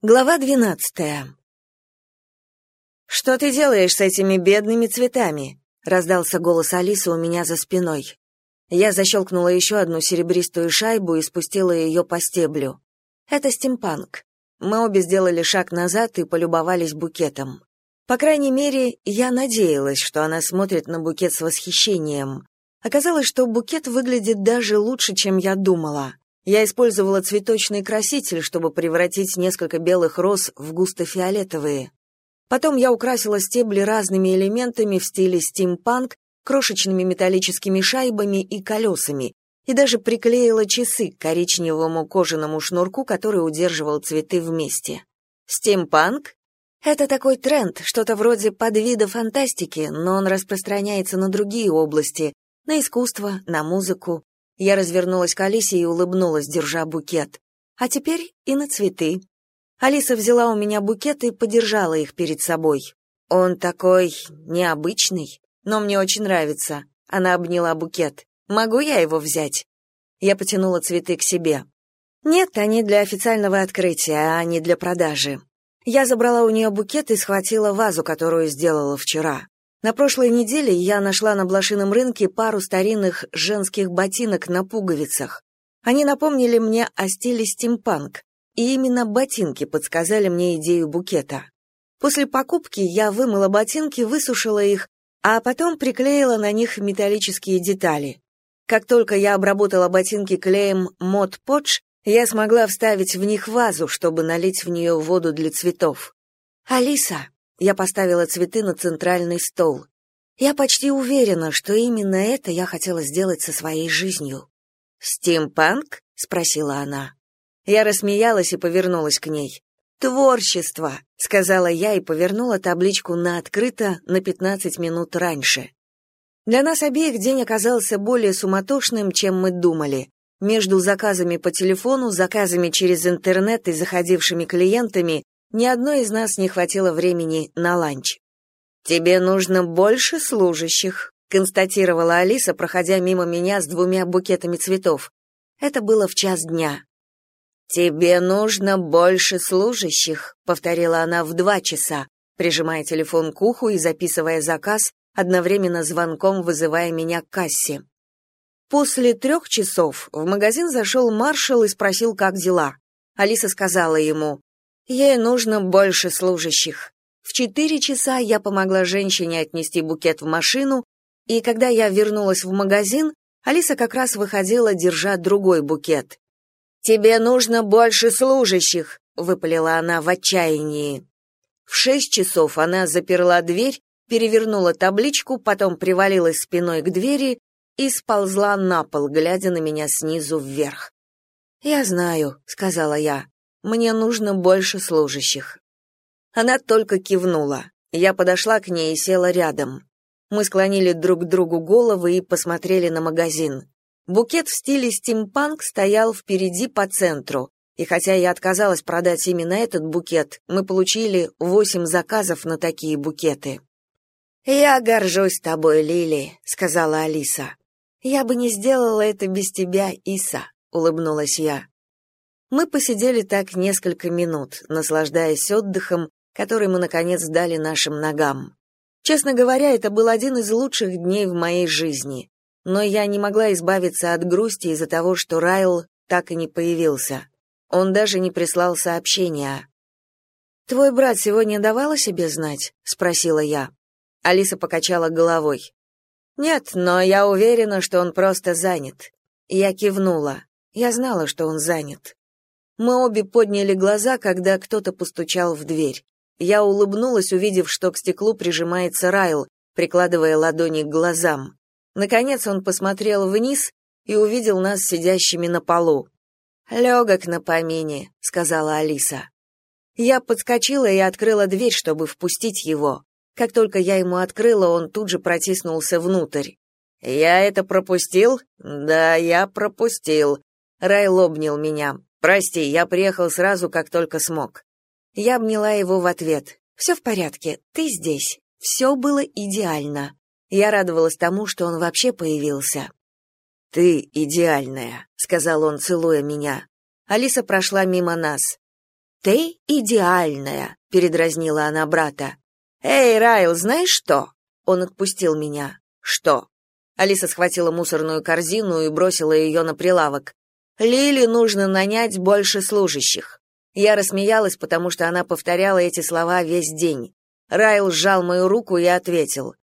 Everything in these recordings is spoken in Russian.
Глава двенадцатая. «Что ты делаешь с этими бедными цветами?» — раздался голос Алисы у меня за спиной. Я защелкнула еще одну серебристую шайбу и спустила ее по стеблю. Это стимпанк. Мы обе сделали шаг назад и полюбовались букетом. По крайней мере, я надеялась, что она смотрит на букет с восхищением. Оказалось, что букет выглядит даже лучше, чем я думала. Я использовала цветочный краситель, чтобы превратить несколько белых роз в густо-фиолетовые. Потом я украсила стебли разными элементами в стиле стимпанк, крошечными металлическими шайбами и колесами, и даже приклеила часы к коричневому кожаному шнурку, который удерживал цветы вместе. Стимпанк — это такой тренд, что-то вроде подвида фантастики, но он распространяется на другие области, на искусство, на музыку, я развернулась к Алисе и улыбнулась, держа букет. А теперь и на цветы. Алиса взяла у меня букет и подержала их перед собой. Он такой необычный, но мне очень нравится. Она обняла букет. Могу я его взять? Я потянула цветы к себе. Нет, они для официального открытия, а не для продажи. Я забрала у нее букет и схватила вазу, которую сделала вчера. На прошлой неделе я нашла на блошином рынке пару старинных женских ботинок на пуговицах. Они напомнили мне о стиле стимпанк, и именно ботинки подсказали мне идею букета. После покупки я вымыла ботинки, высушила их, а потом приклеила на них металлические детали. Как только я обработала ботинки клеем Mod Podge, я смогла вставить в них вазу, чтобы налить в нее воду для цветов. «Алиса», я поставила цветы на центральный стол. Я почти уверена, что именно это я хотела сделать со своей жизнью. «Стимпанк?» — спросила она. Я рассмеялась и повернулась к ней. «Творчество», — сказала я и повернула табличку на открыто на 15 минут раньше. Для нас обеих день оказался более суматошным, чем мы думали. Между заказами по телефону, заказами через интернет и заходившими клиентами ни одной из нас не хватило времени на ланч. «Тебе нужно больше служащих», — констатировала Алиса, проходя мимо меня с двумя букетами цветов. Это было в час дня. «Тебе нужно больше служащих», — повторила она в два часа, прижимая телефон к уху и записывая заказ, одновременно звонком вызывая меня к кассе. После трех часов в магазин зашел маршал и спросил, как дела. Алиса сказала ему, Ей нужно больше служащих. В четыре часа я помогла женщине отнести букет в машину, и когда я вернулась в магазин, Алиса как раз выходила, держа другой букет. «Тебе нужно больше служащих», — выпалила она в отчаянии. В шесть часов она заперла дверь, перевернула табличку, потом привалилась спиной к двери и сползла на пол, глядя на меня снизу вверх. «Я знаю», — сказала я. Мне нужно больше служащих. Она только кивнула. Я подошла к ней и села рядом. Мы склонили друг к другу головы и посмотрели на магазин. Букет в стиле стимпанк стоял впереди по центру, и хотя я отказалась продать именно этот букет, мы получили восемь заказов на такие букеты. «Я горжусь тобой, Лили», — сказала Алиса. «Я бы не сделала это без тебя, Иса», — улыбнулась я. Мы посидели так несколько минут, наслаждаясь отдыхом, который мы наконец дали нашим ногам. Честно говоря, это был один из лучших дней в моей жизни, но я не могла избавиться от грусти из-за того, что Райл так и не появился. Он даже не прислал сообщения. «Твой брат сегодня давал о себе знать?» — спросила я. Алиса покачала головой. «Нет, но я уверена, что он просто занят». Я кивнула. Я знала, что он занят. Мы обе подняли глаза, когда кто-то постучал в дверь. Я улыбнулась, увидев, что к стеклу прижимается Райл, прикладывая ладони к глазам. Наконец он посмотрел вниз и увидел нас сидящими на полу. «Легок на помине», — сказала Алиса. Я подскочила и открыла дверь, чтобы впустить его. Как только я ему открыла, он тут же протиснулся внутрь. «Я это пропустил?» «Да, я пропустил». Райл обнял меня. Прости, я приехал сразу, как только смог. Я обняла его в ответ. «Все в порядке, ты здесь. Все было идеально. Я радовалась тому, что он вообще появился. Ты идеальная, сказал он, целуя меня. Алиса прошла мимо нас. Ты идеальная, передразнила она брата. Эй, Райл, знаешь что? Он отпустил меня. Что? Алиса схватила мусорную корзину и бросила ее на прилавок. Лили нужно нанять больше служащих. Я рассмеялась, потому что она повторяла эти слова весь день. Райл сжал мою руку и ответил: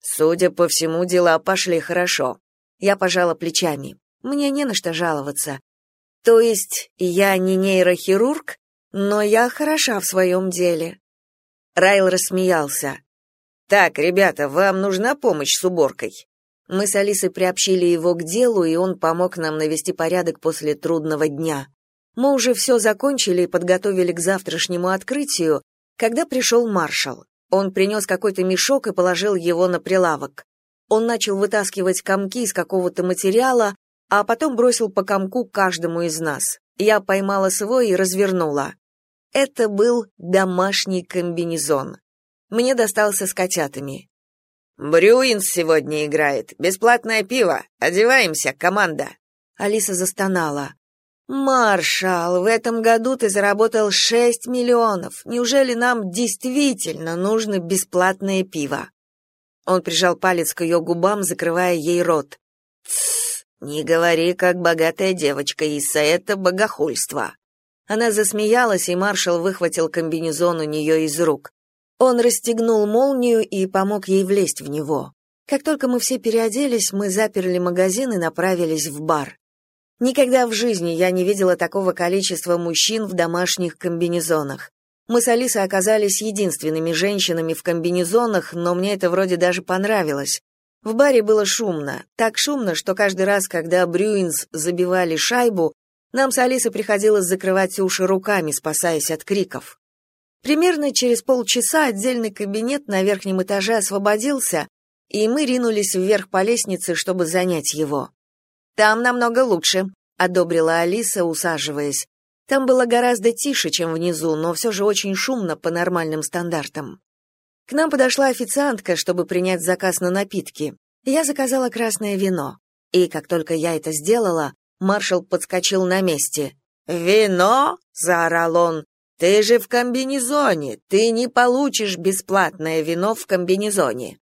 "Судя по всему, дела пошли хорошо". Я пожала плечами. Мне не на что жаловаться. То есть, я не нейрохирург, но я хороша в своем деле. Райл рассмеялся. Так, ребята, вам нужна помощь с уборкой. Мы с Алисой приобщили его к делу, и он помог нам навести порядок после трудного дня. Мы уже все закончили и подготовили к завтрашнему открытию, когда пришел маршал. Он принес какой-то мешок и положил его на прилавок. Он начал вытаскивать комки из какого-то материала, а потом бросил по комку каждому из нас. Я поймала свой и развернула. Это был домашний комбинезон. Мне достался с котятами. Брюинс сегодня играет. Бесплатное пиво. Одеваемся, команда. Алиса застонала. Маршал, в этом году ты заработал 6 миллионов. Неужели нам действительно нужно бесплатное пиво? Он прижал палец к ее губам, закрывая ей рот. Тсс, не говори, как богатая девочка, Иса, это богохульство. Она засмеялась, и маршал выхватил комбинезон у нее из рук. Он расстегнул молнию и помог ей влезть в него. Как только мы все переоделись, мы заперли магазин и направились в бар. Никогда в жизни я не видела такого количества мужчин в домашних комбинезонах. Мы с Алисой оказались единственными женщинами в комбинезонах, но мне это вроде даже понравилось. В баре было шумно, так шумно, что каждый раз, когда Брюинс забивали шайбу, нам с Алисой приходилось закрывать уши руками, спасаясь от криков. Примерно через полчаса отдельный кабинет на верхнем этаже освободился, и мы ринулись вверх по лестнице, чтобы занять его. Там намного лучше, одобрила Алиса, усаживаясь. Там было гораздо тише, чем внизу, но все же очень шумно по нормальным стандартам. К нам подошла официантка, чтобы принять заказ на напитки. Я заказала красное вино. И как только я это сделала, маршал подскочил на месте. «Вино?» — заорал он. Ты же в комбинезоне, ты не получишь бесплатное вино в комбинезоне.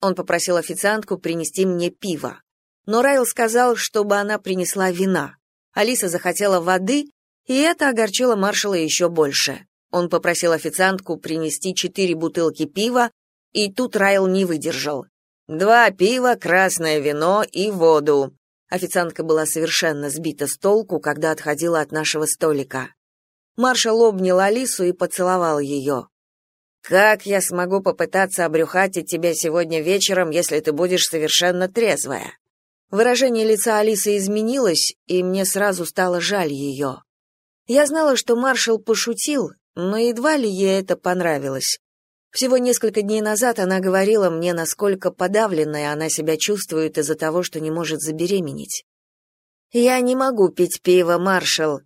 Он попросил официантку принести мне пиво. Но Райл сказал, чтобы она принесла вина. Алиса захотела воды, и это огорчило маршала еще больше. Он попросил официантку принести четыре бутылки пива, и тут Райл не выдержал. Два пива, красное вино и воду. Официантка была совершенно сбита с толку, когда отходила от нашего столика. Маршал обнял Алису и поцеловал ее. «Как я смогу попытаться обрюхатить тебя сегодня вечером, если ты будешь совершенно трезвая?» Выражение лица Алисы изменилось, и мне сразу стало жаль ее. Я знала, что маршал пошутил, но едва ли ей это понравилось. Всего несколько дней назад она говорила мне, насколько подавленная она себя чувствует из-за того, что не может забеременеть. «Я не могу пить пиво, маршал.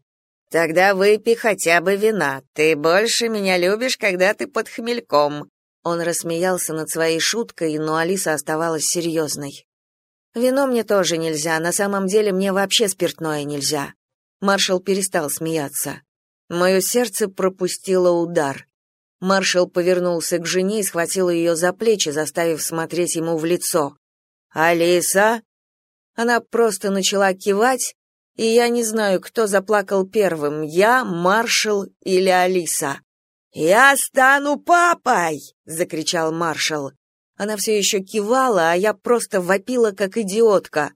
Тогда выпей хотя бы вина. Ты больше меня любишь, когда ты под хмельком. Он рассмеялся над своей шуткой, но Алиса оставалась серьезной. Вино мне тоже нельзя, на самом деле мне вообще спиртное нельзя. Маршал перестал смеяться. Мое сердце пропустило удар. Маршал повернулся к жене и схватил ее за плечи, заставив смотреть ему в лицо. «Алиса?» Она просто начала кивать, и я не знаю, кто заплакал первым, я, маршал или Алиса. «Я стану папой!» — закричал маршал. Она все еще кивала, а я просто вопила, как идиотка.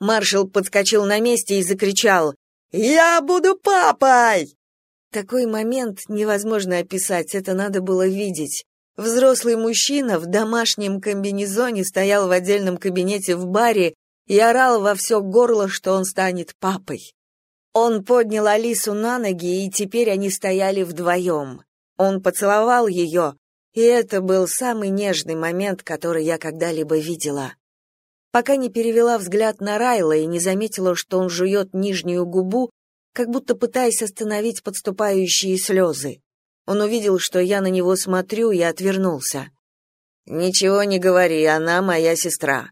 Маршал подскочил на месте и закричал «Я буду папой!» Такой момент невозможно описать, это надо было видеть. Взрослый мужчина в домашнем комбинезоне стоял в отдельном кабинете в баре и орал во все горло, что он станет папой. Он поднял Алису на ноги, и теперь они стояли вдвоем. Он поцеловал ее, и это был самый нежный момент, который я когда-либо видела. Пока не перевела взгляд на Райла и не заметила, что он жует нижнюю губу, как будто пытаясь остановить подступающие слезы. Он увидел, что я на него смотрю, и отвернулся. «Ничего не говори, она моя сестра.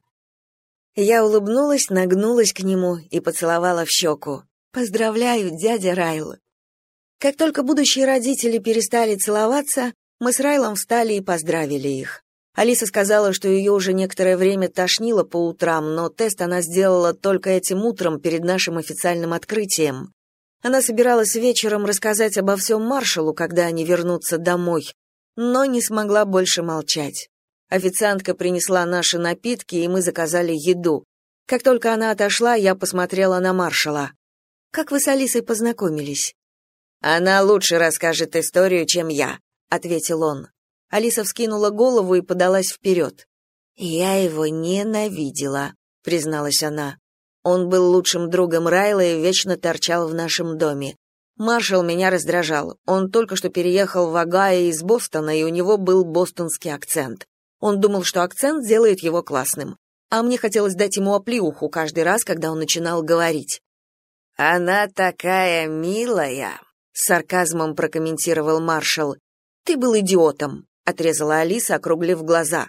Я улыбнулась, нагнулась к нему и поцеловала в щеку. «Поздравляю, дядя Райл!» Как только будущие родители перестали целоваться, мы с Райлом встали и поздравили их. Алиса сказала, что ее уже некоторое время тошнило по утрам, но тест она сделала только этим утром перед нашим официальным открытием. Она собиралась вечером рассказать обо всем маршалу, когда они вернутся домой, но не смогла больше молчать. Официантка принесла наши напитки, и мы заказали еду. Как только она отошла, я посмотрела на маршала. «Как вы с Алисой познакомились?» «Она лучше расскажет историю, чем я», — ответил он. Алиса вскинула голову и подалась вперед. «Я его ненавидела», — призналась она. Он был лучшим другом Райла и вечно торчал в нашем доме. Маршал меня раздражал. Он только что переехал в Огайо из Бостона, и у него был бостонский акцент. Он думал, что акцент сделает его классным. А мне хотелось дать ему оплеуху каждый раз, когда он начинал говорить. «Она такая милая», — с сарказмом прокомментировал маршал. «Ты был идиотом», — отрезала Алиса, округлив глаза.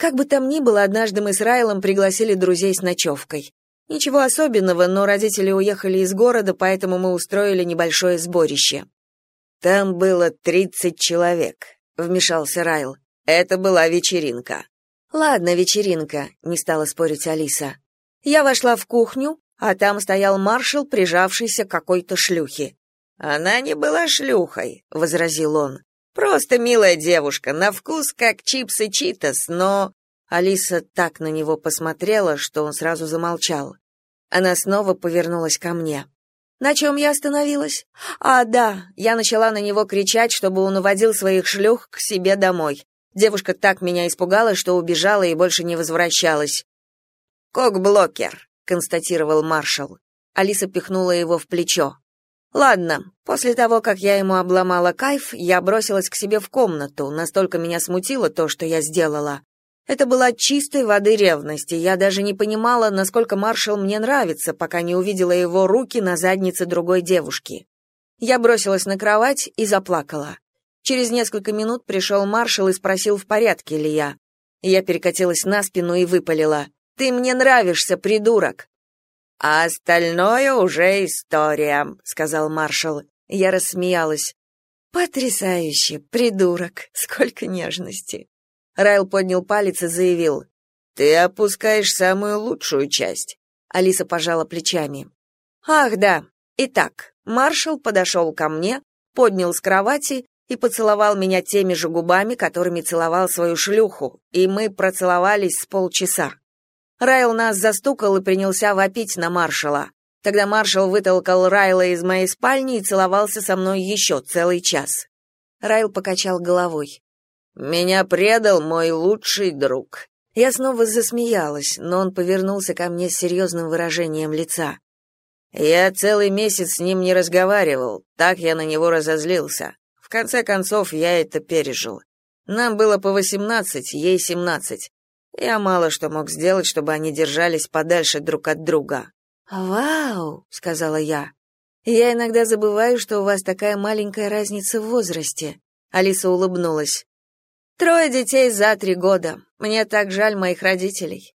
Как бы там ни было, однажды мы с Райлом пригласили друзей с ночевкой. Ничего особенного, но родители уехали из города, поэтому мы устроили небольшое сборище. Там было тридцать человек, вмешался Райл. Это была вечеринка. Ладно, вечеринка, не стала спорить Алиса. Я вошла в кухню, а там стоял маршал, прижавшийся к какой-то шлюхе. Она не была шлюхой, возразил он. Просто милая девушка, на вкус как чипсы Читос, но Алиса так на него посмотрела, что он сразу замолчал. Она снова повернулась ко мне. На чем я остановилась? А, да, я начала на него кричать, чтобы он уводил своих шлюх к себе домой. Девушка так меня испугала, что убежала и больше не возвращалась. «Cockblocker», — констатировал маршал. Алиса пихнула его в плечо. «Ладно, после того, как я ему обломала кайф, я бросилась к себе в комнату, настолько меня смутило то, что я сделала. Это была чистой воды ревность, и я даже не понимала, насколько маршал мне нравится, пока не увидела его руки на заднице другой девушки. Я бросилась на кровать и заплакала. Через несколько минут пришел маршал и спросил, в порядке ли я. Я перекатилась на спину и выпалила. «Ты мне нравишься, придурок!» «А остальное уже история», — сказал маршал. Я рассмеялась. «Потрясающе, придурок! Сколько нежности!» Райл поднял палец и заявил. «Ты опускаешь самую лучшую часть». Алиса пожала плечами. «Ах, да. Итак, маршал подошел ко мне, поднял с кровати и поцеловал меня теми же губами, которыми целовал свою шлюху, и мы процеловались с полчаса. Райл нас застукал и принялся вопить на маршала. Тогда маршал вытолкал Райла из моей спальни и целовался со мной еще целый час. Райл покачал головой. Меня предал мой лучший друг. Я снова засмеялась, но он повернулся ко мне с серьезным выражением лица. Я целый месяц с ним не разговаривал, так я на него разозлился. Конце концов, я это пережил. Нам было по восемнадцать, ей семнадцать. Я мало что мог сделать, чтобы они держались подальше друг от друга. «Вау!» — сказала я. «Я иногда забываю, что у вас такая маленькая разница в возрасте». Алиса улыбнулась. Трое детей за три года. Мне так жаль моих родителей.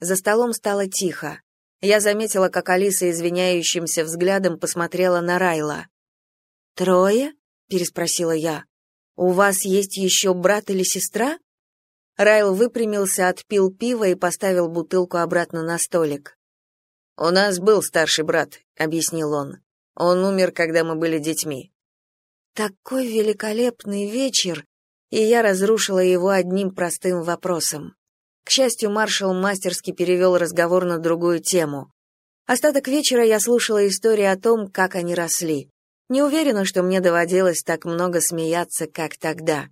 За столом стало тихо. Я заметила, как Алиса извиняющимся взглядом посмотрела на Райла. «Трое?» — переспросила я. «У вас есть еще брат или сестра?» Райл выпрямился, отпил пиво и поставил бутылку обратно на столик. «У нас был старший брат», — объяснил он. «Он умер, когда мы были детьми». «Такой великолепный вечер!» и я разрушила его одним простым вопросом. К счастью, маршал мастерски перевел разговор на другую тему. Остаток вечера я слушала истории о том, как они росли. Не уверена, что мне доводилось так много смеяться, как тогда.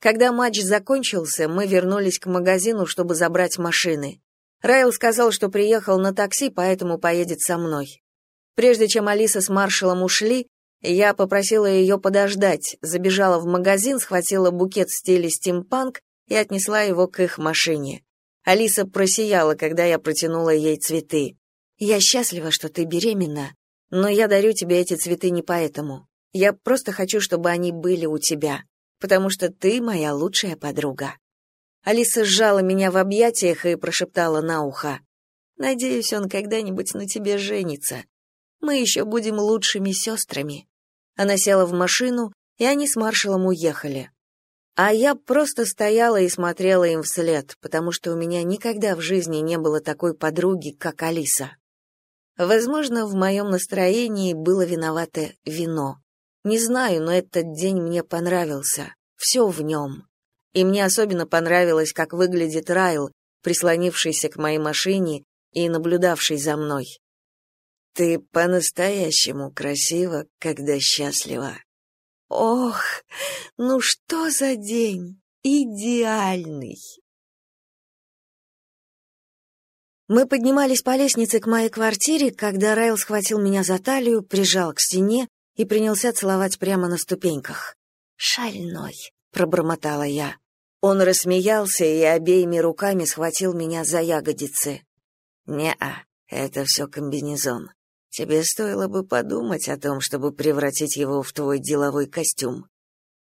Когда матч закончился, мы вернулись к магазину, чтобы забрать машины. Райл сказал, что приехал на такси, поэтому поедет со мной. Прежде чем Алиса с маршалом ушли, я попросила ее подождать, забежала в магазин, схватила букет в стиле стимпанк и отнесла его к их машине. Алиса просияла, когда я протянула ей цветы. «Я счастлива, что ты беременна, но я дарю тебе эти цветы не поэтому. Я просто хочу, чтобы они были у тебя, потому что ты моя лучшая подруга». Алиса сжала меня в объятиях и прошептала на ухо. «Надеюсь, он когда-нибудь на тебе женится. Мы еще будем лучшими сестрами». Она села в машину, и они с маршалом уехали. А я просто стояла и смотрела им вслед, потому что у меня никогда в жизни не было такой подруги, как Алиса. Возможно, в моем настроении было виновато вино. Не знаю, но этот день мне понравился. Все в нем. И мне особенно понравилось, как выглядит Райл, прислонившийся к моей машине и наблюдавший за мной. «Ты по-настоящему красива, когда счастлива», Ох, ну что за день! Идеальный! Мы поднимались по лестнице к моей квартире, когда Райл схватил меня за талию, прижал к стене и принялся целовать прямо на ступеньках. «Шальной», — пробормотала я. Он рассмеялся и обеими руками схватил меня за ягодицы. «Не-а, это все комбинезон. Тебе стоило бы подумать о том, чтобы превратить его в твой деловой костюм.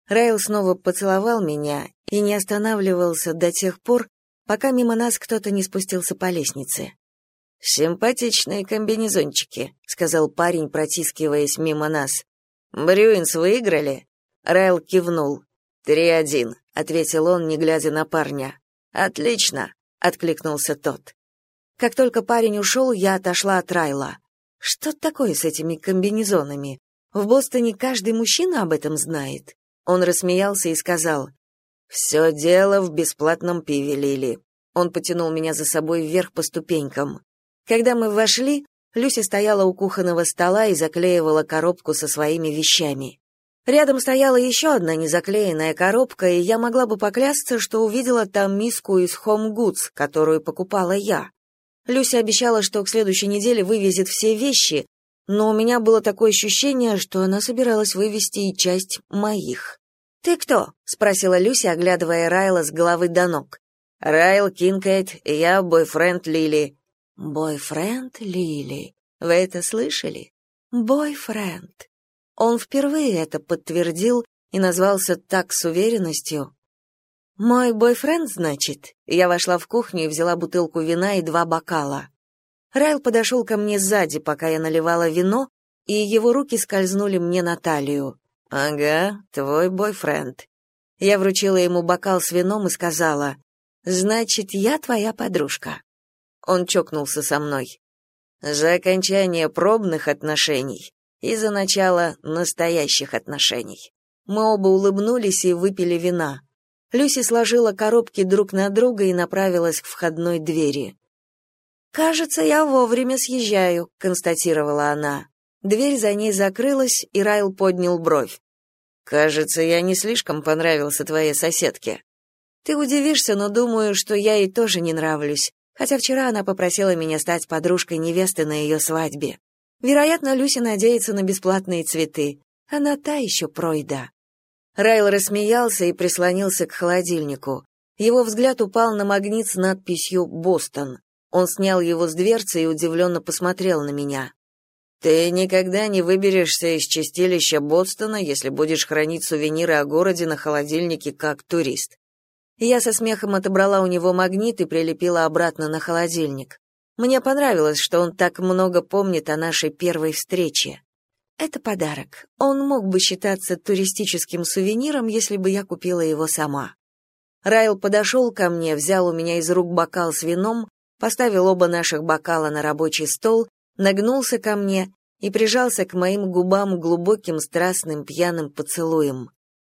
Райл снова поцеловал меня и не останавливался до тех пор, пока мимо нас кто-то не спустился по лестнице. «Симпатичные комбинезончики», — сказал парень, протискиваясь мимо нас. «Брюинс выиграли?» Райл кивнул. «Три-один», — ответил он, не глядя на парня. «Отлично», — откликнулся тот. Как только парень ушел, я отошла от Райла. Что такое с этими комбинезонами? В Бостоне каждый мужчина об этом знает. Он рассмеялся и сказал: «Все дело в бесплатном пиве, Лили». Он потянул меня за собой вверх по ступенькам. Когда мы вошли, Люся стояла у кухонного стола и заклеивала коробку со своими вещами. Рядом стояла еще одна незаклеенная коробка, и я могла бы поклясться, что увидела там миску из Home Goods, которую покупала я. Люся обещала, что к следующей неделе вывезет все вещи, но у меня было такое ощущение, что она собиралась вывести и часть моих. «Ты кто?» — спросила Люся, оглядывая Райла с головы до ног. «Райл Кинкейт, я бойфренд Лили». «Бойфренд Лили. Вы это слышали? Бойфренд». Он впервые это подтвердил и назвался так с уверенностью, «Мой бойфренд, значит?» Я вошла в кухню и взяла бутылку вина и два бокала. Райл подошел ко мне сзади, пока я наливала вино, и его руки скользнули мне на талию. «Ага, твой бойфренд». Я вручила ему бокал с вином и сказала, «Значит, я твоя подружка». Он чокнулся со мной. «За окончание пробных отношений и за начало настоящих отношений». Мы оба улыбнулись и выпили вина. Люси сложила коробки друг на друга и направилась к входной двери. «Кажется, я вовремя съезжаю», — констатировала она. Дверь за ней закрылась, и Райл поднял бровь. «Кажется, я не слишком понравился твоей соседке». «Ты удивишься, но думаю, что я ей тоже не нравлюсь, хотя вчера она попросила меня стать подружкой невесты на ее свадьбе. Вероятно, Люси надеется на бесплатные цветы. Она та еще пройда». Райл рассмеялся и прислонился к холодильнику. Его взгляд упал на магнит с надписью «Бостон». Он снял его с дверцы и удивленно посмотрел на меня. «Ты никогда не выберешься из чистилища Бостона, если будешь хранить сувениры о городе на холодильнике как турист». Я со смехом отобрала у него магнит и прилепила обратно на холодильник. Мне понравилось, что он так много помнит о нашей первой встрече. Это подарок. Он мог бы считаться туристическим сувениром, если бы я купила его сама. Райл подошел ко мне, взял у меня из рук бокал с вином, поставил оба наших бокала на рабочий стол, нагнулся ко мне и прижался к моим губам глубоким страстным пьяным поцелуем.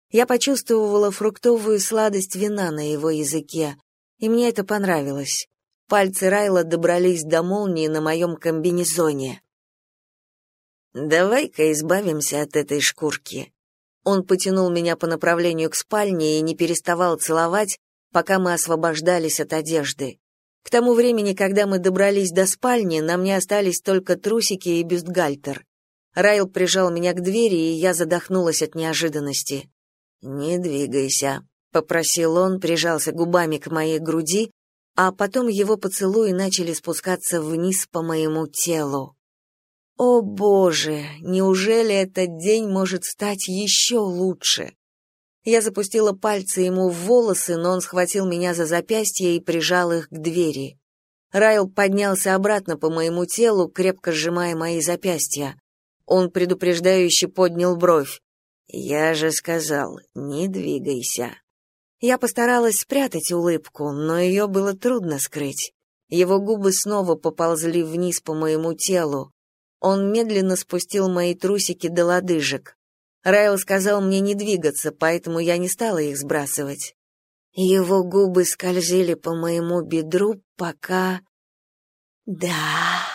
Я почувствовала фруктовую сладость вина на его языке, и мне это понравилось. Пальцы Райла добрались до молнии на моем комбинезоне. Давай-ка избавимся от этой шкурки. Он потянул меня по направлению к спальне и не переставал целовать, пока мы освобождались от одежды. К тому времени, когда мы добрались до спальни, на мне остались только трусики и бюстгальтер. Райл прижал меня к двери, и я задохнулась от неожиданности. «Не двигайся», — попросил он, прижался губами к моей груди, а потом его поцелуи начали спускаться вниз по моему телу. О боже, неужели этот день может стать еще лучше? Я запустила пальцы ему в волосы, но он схватил меня за запястье и прижал их к двери. Райл поднялся обратно по моему телу, крепко сжимая мои запястья. Он предупреждающе поднял бровь. Я же сказал, не двигайся. Я постаралась спрятать улыбку, но ее было трудно скрыть. Его губы снова поползли вниз по моему телу. Он медленно спустил мои трусики до лодыжек. Райл сказал мне не двигаться, поэтому я не стала их сбрасывать. Его губы скользили по моему бедру, пока... Да,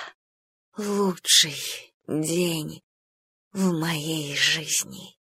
лучший день в моей жизни.